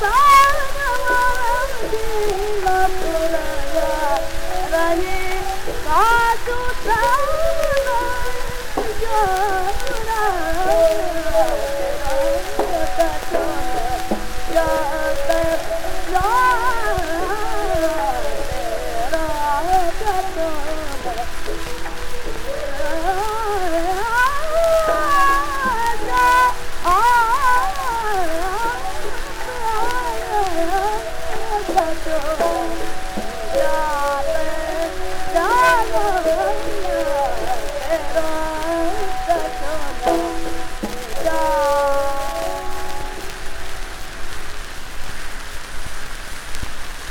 Yeah. love.